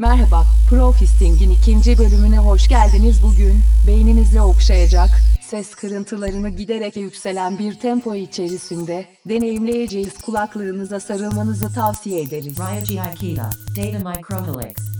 Merhaba, Profisting'in ikinci bölümüne hoş geldiniz. Bugün beyninizi okşayacak, ses kırıntılarını giderek yükselen bir tempo içerisinde deneyimleyeceğiz. Kulaklığınıza sarılmanızı tavsiye ederiz. Aikida, Data Microhelix.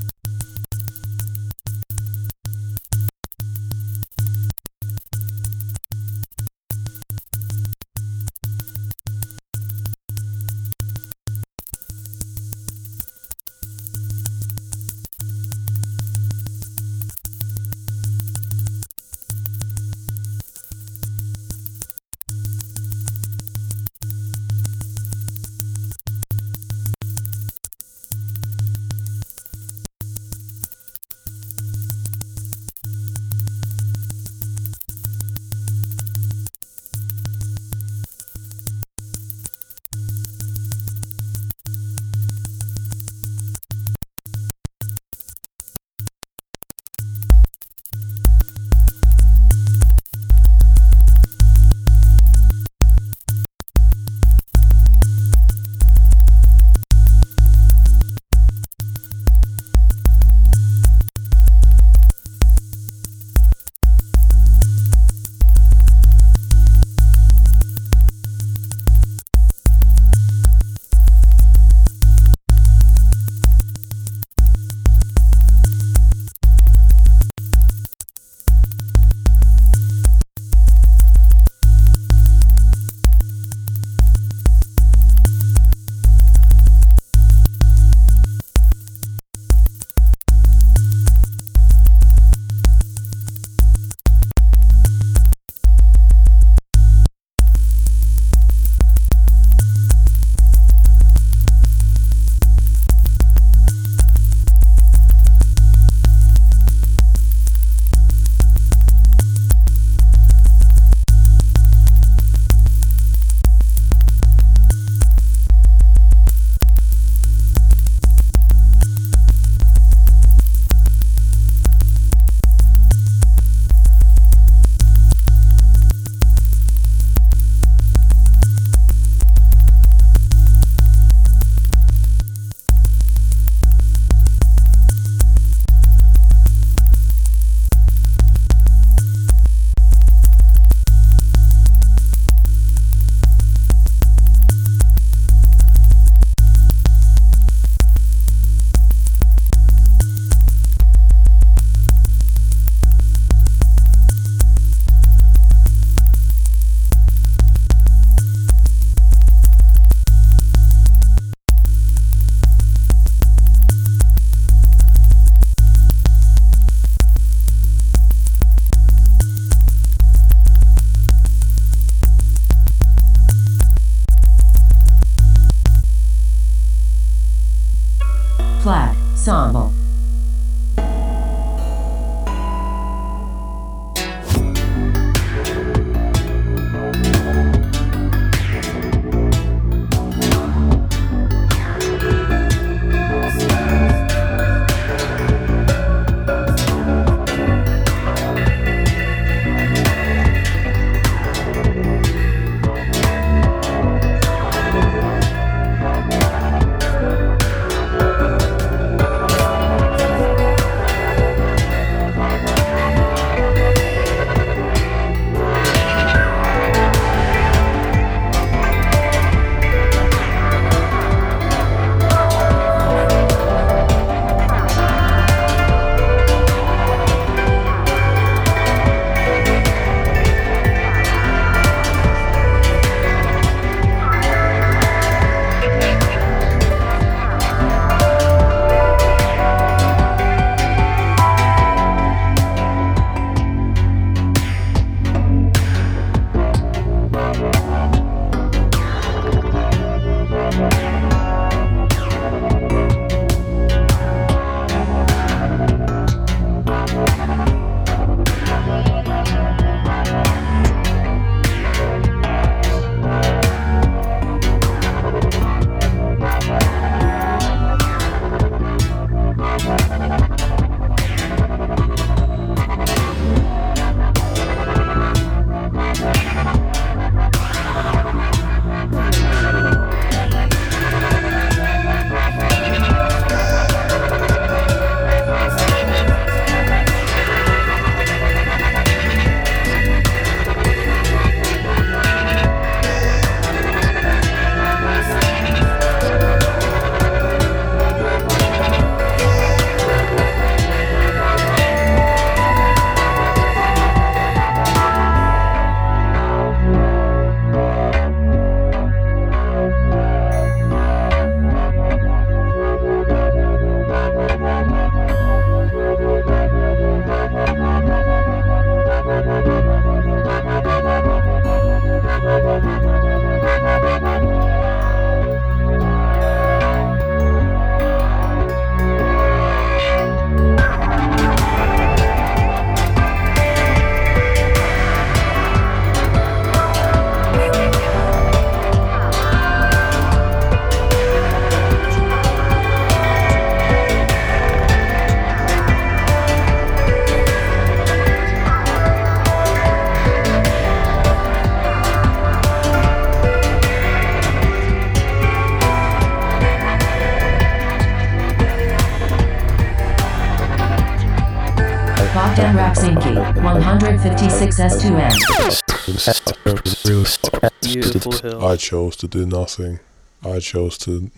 156S2N. I chose to do nothing. I chose to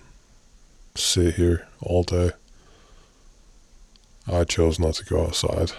sit here all day. I chose not to go outside.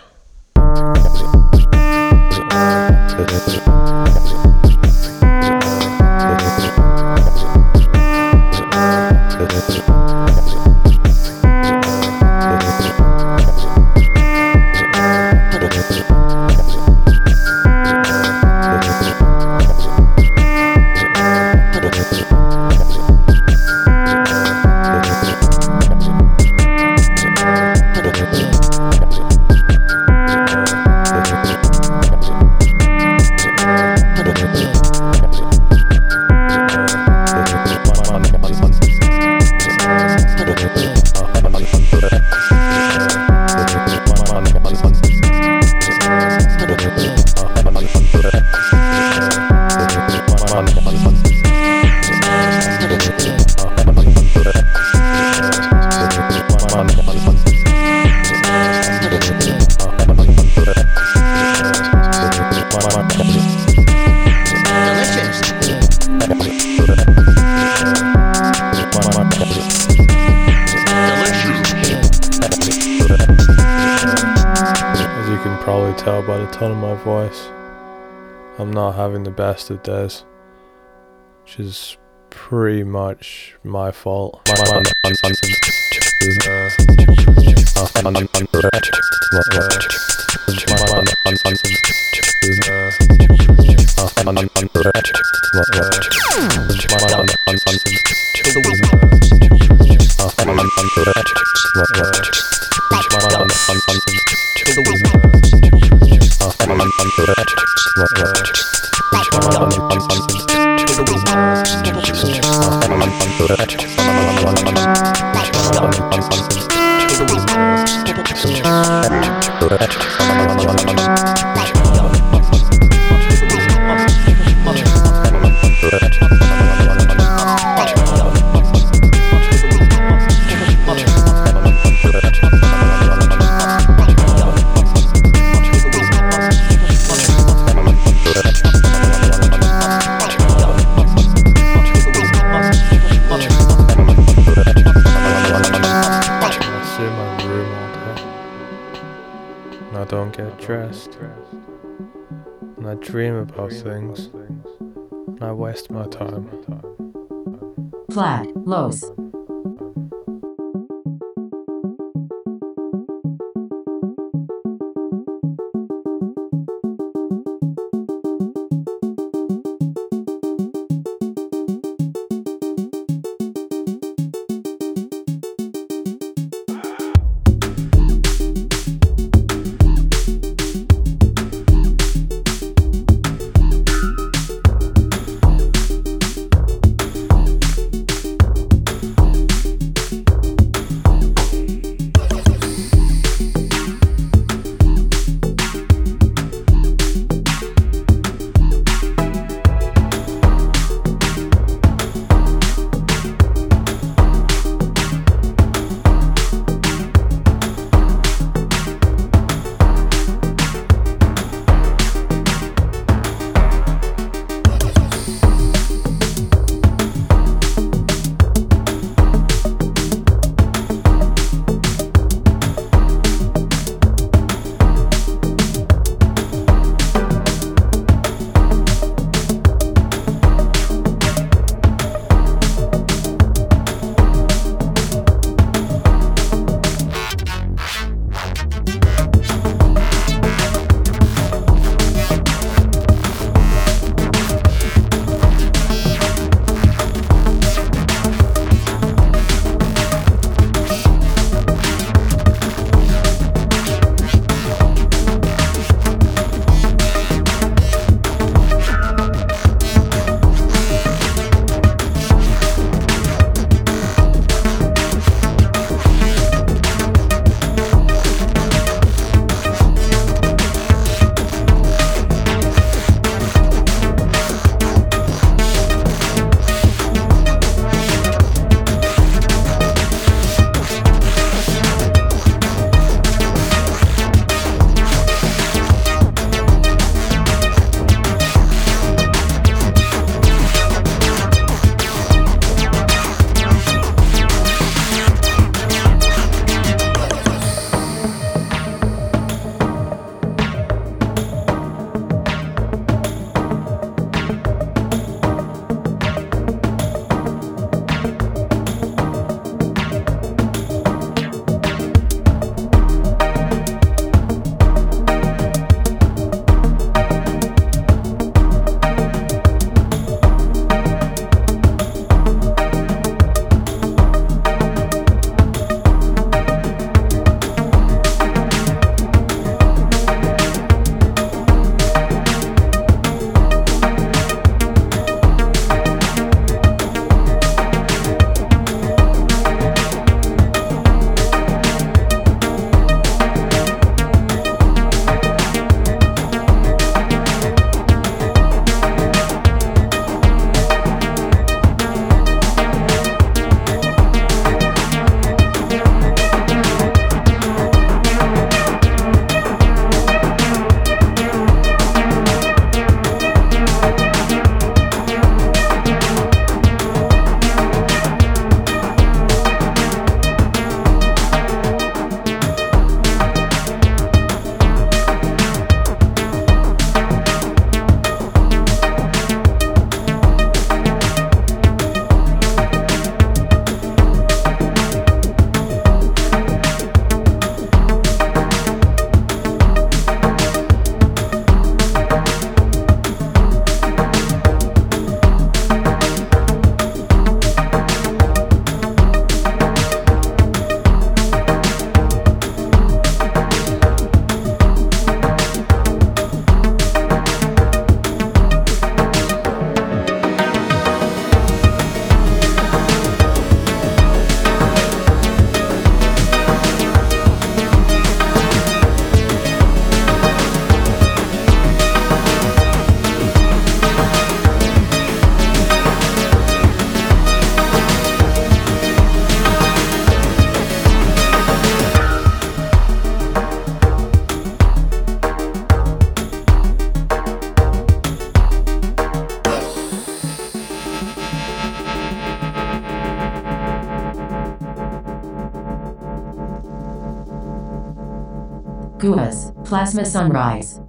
I'm not having the best of days. Which is pretty much my fault. I dressed. And I dream about things. And I waste my time. Flat, Los. Guas, Plasma Sunrise.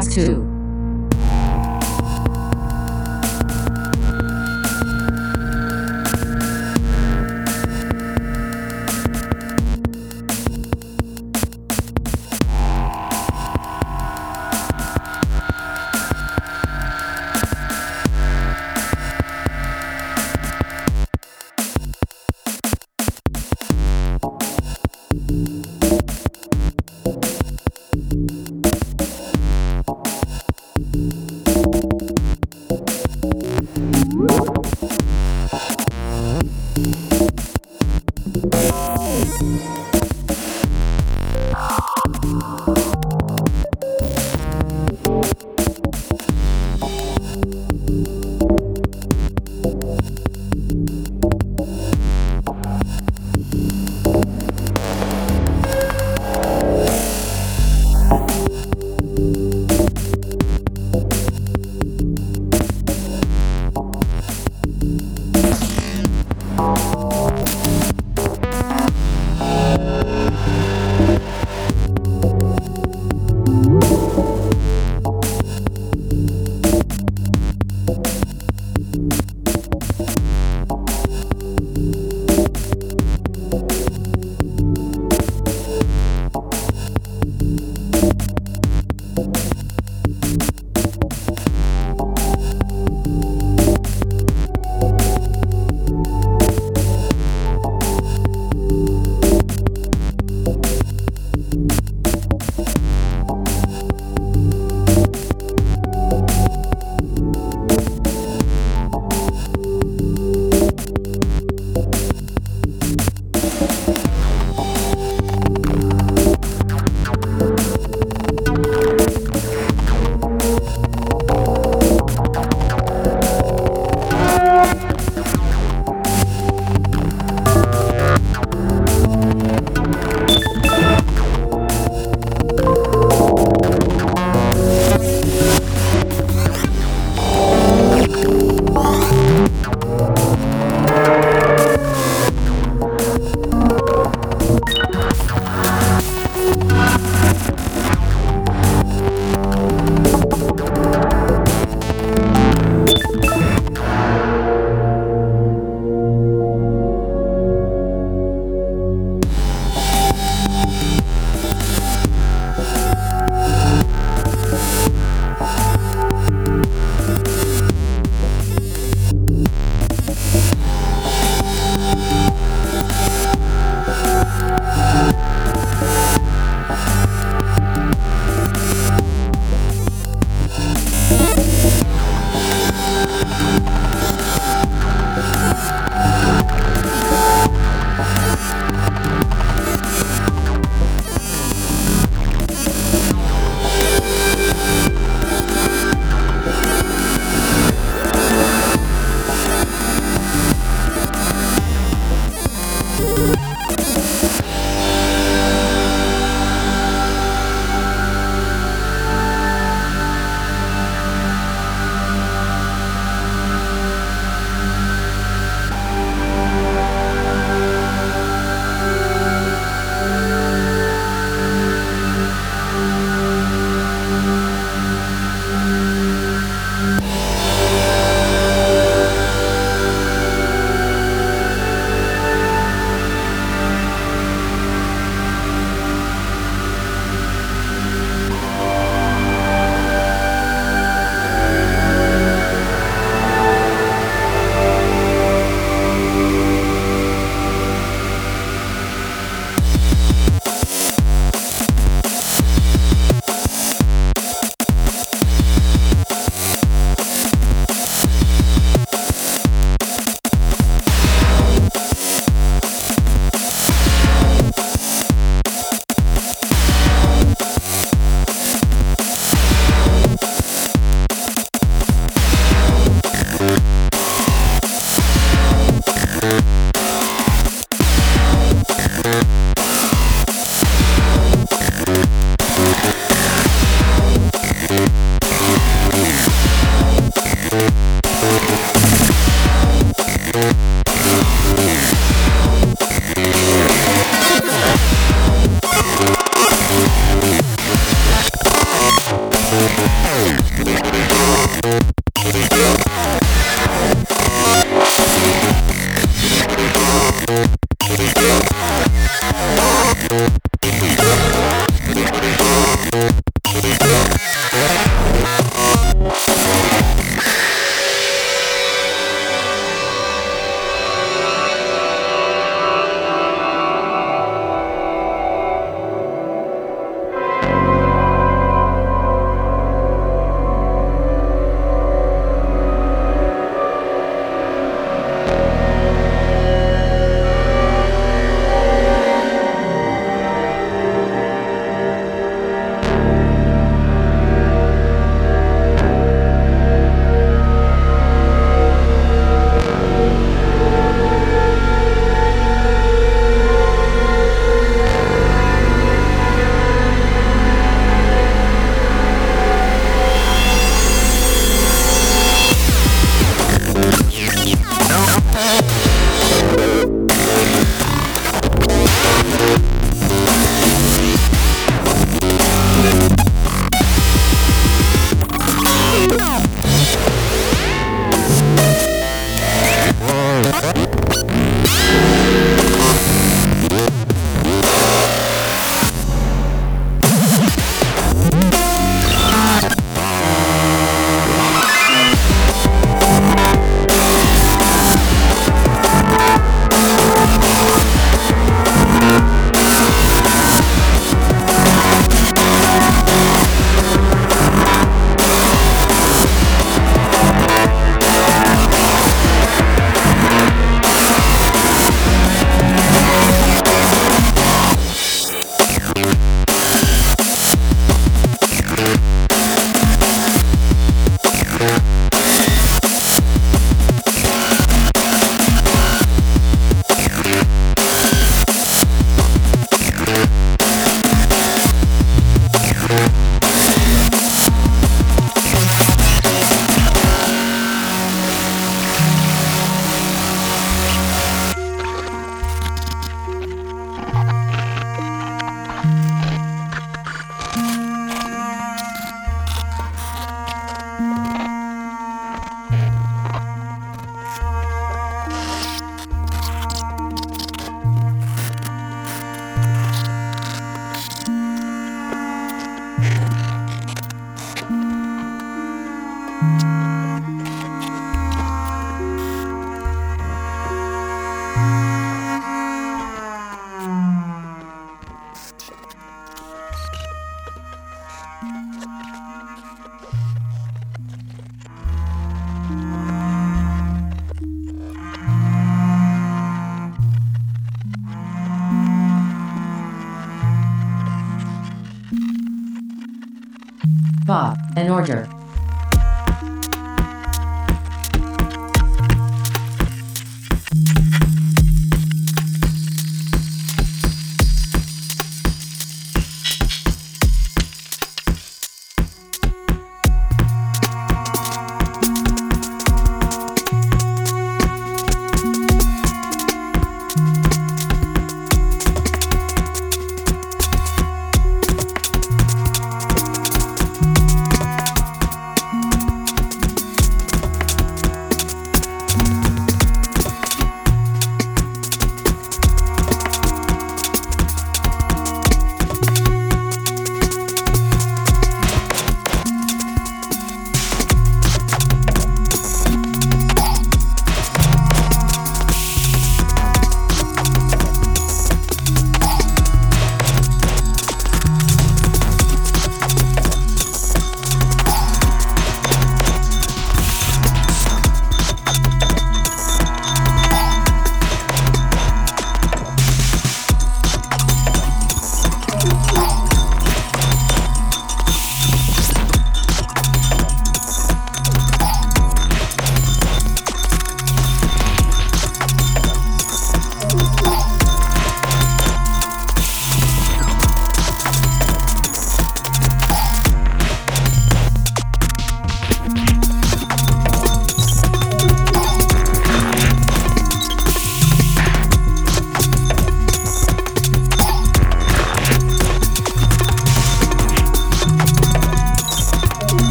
Drax 2.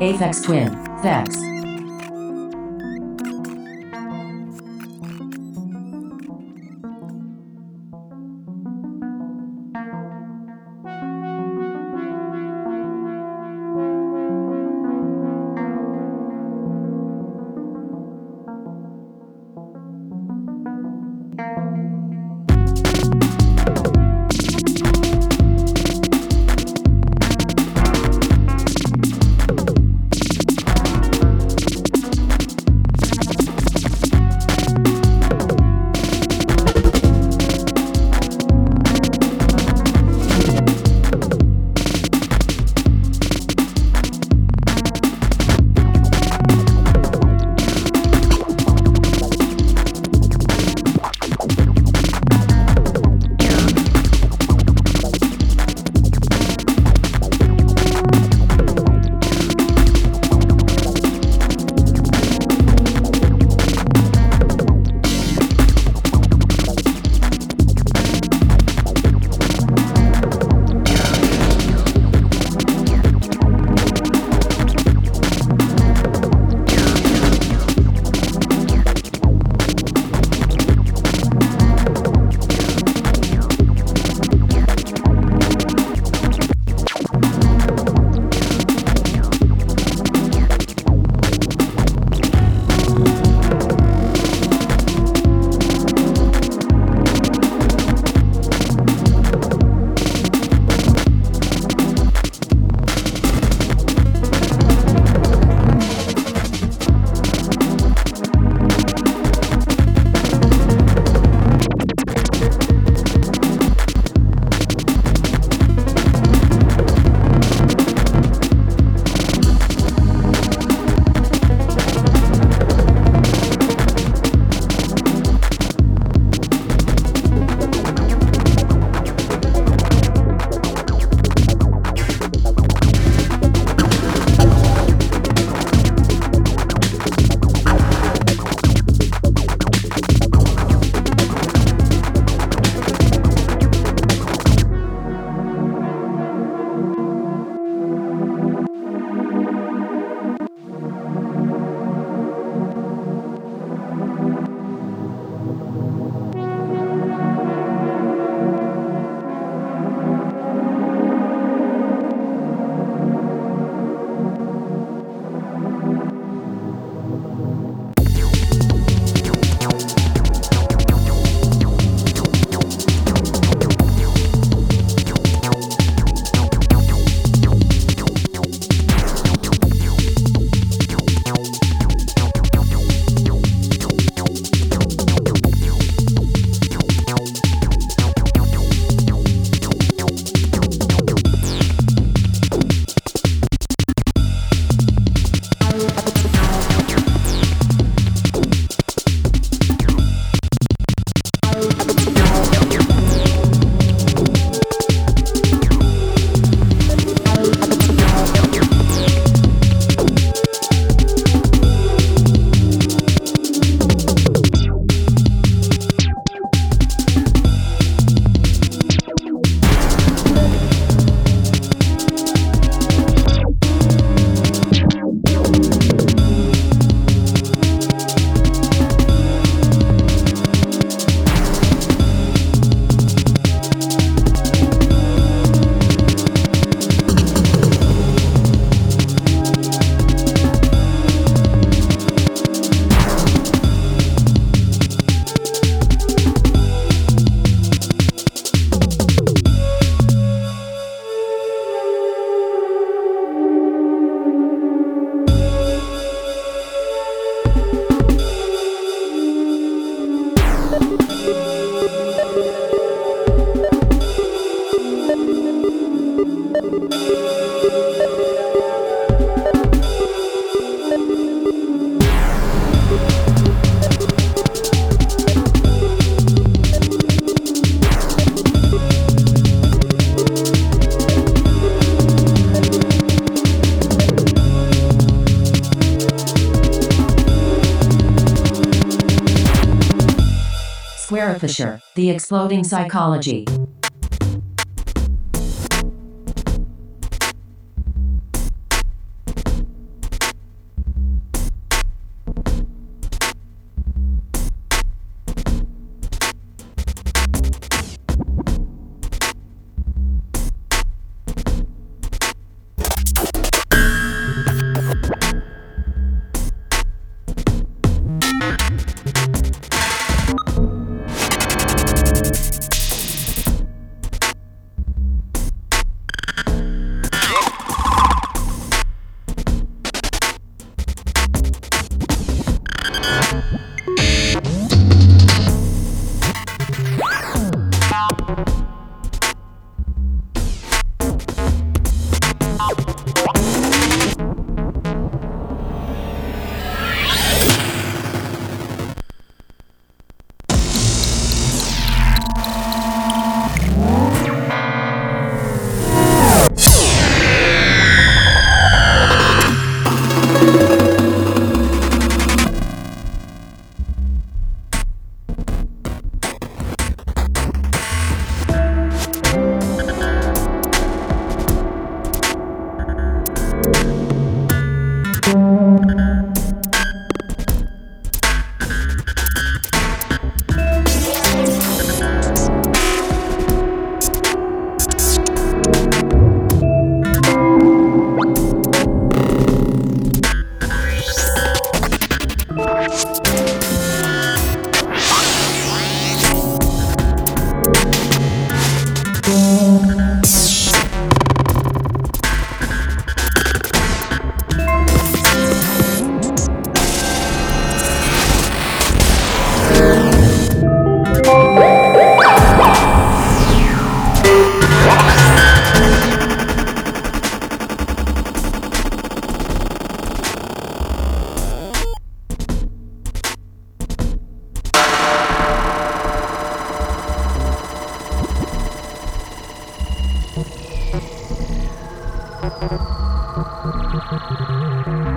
Aphex Twin, Vex. Exploding Psychology.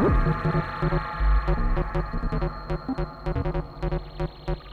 Thank you.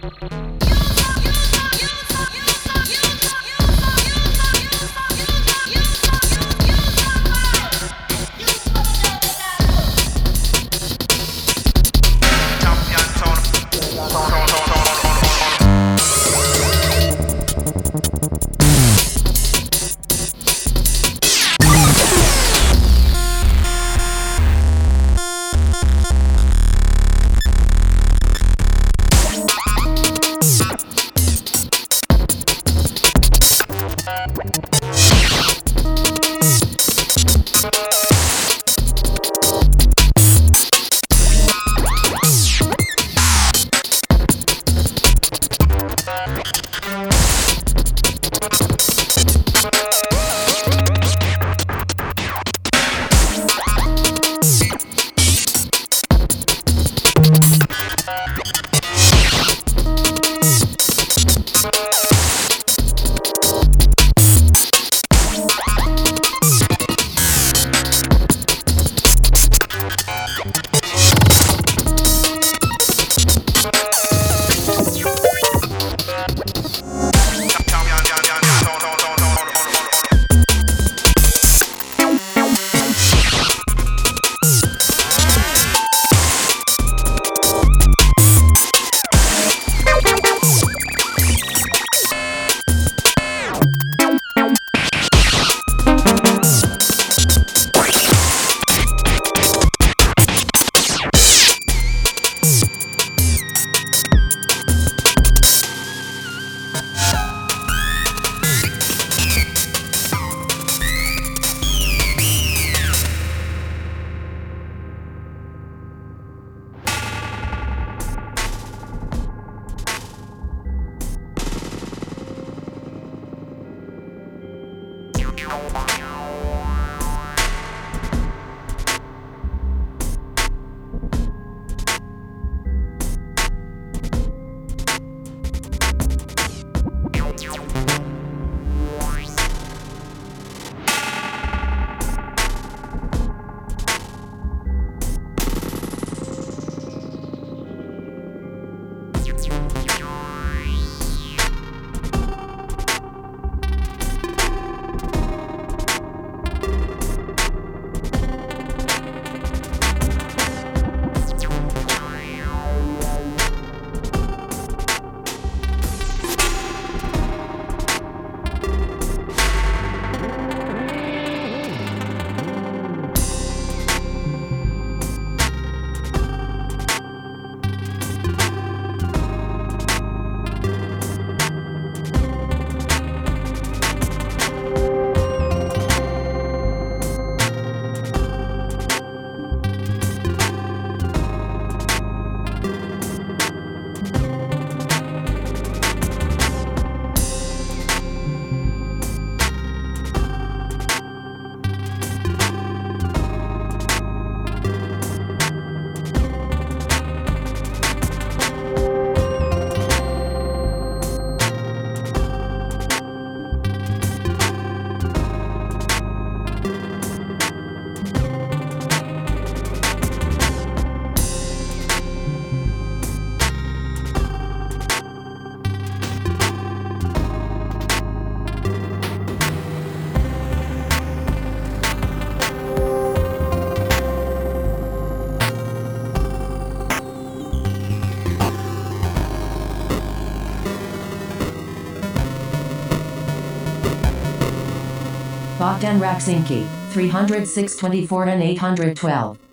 Bogdan Raczynski, 306 24 and 812.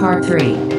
Part 3